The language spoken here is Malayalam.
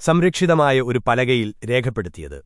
സംരക്ഷിതമായ ഒരു പലകയിൽ രേഖപ്പെടുത്തിയത്.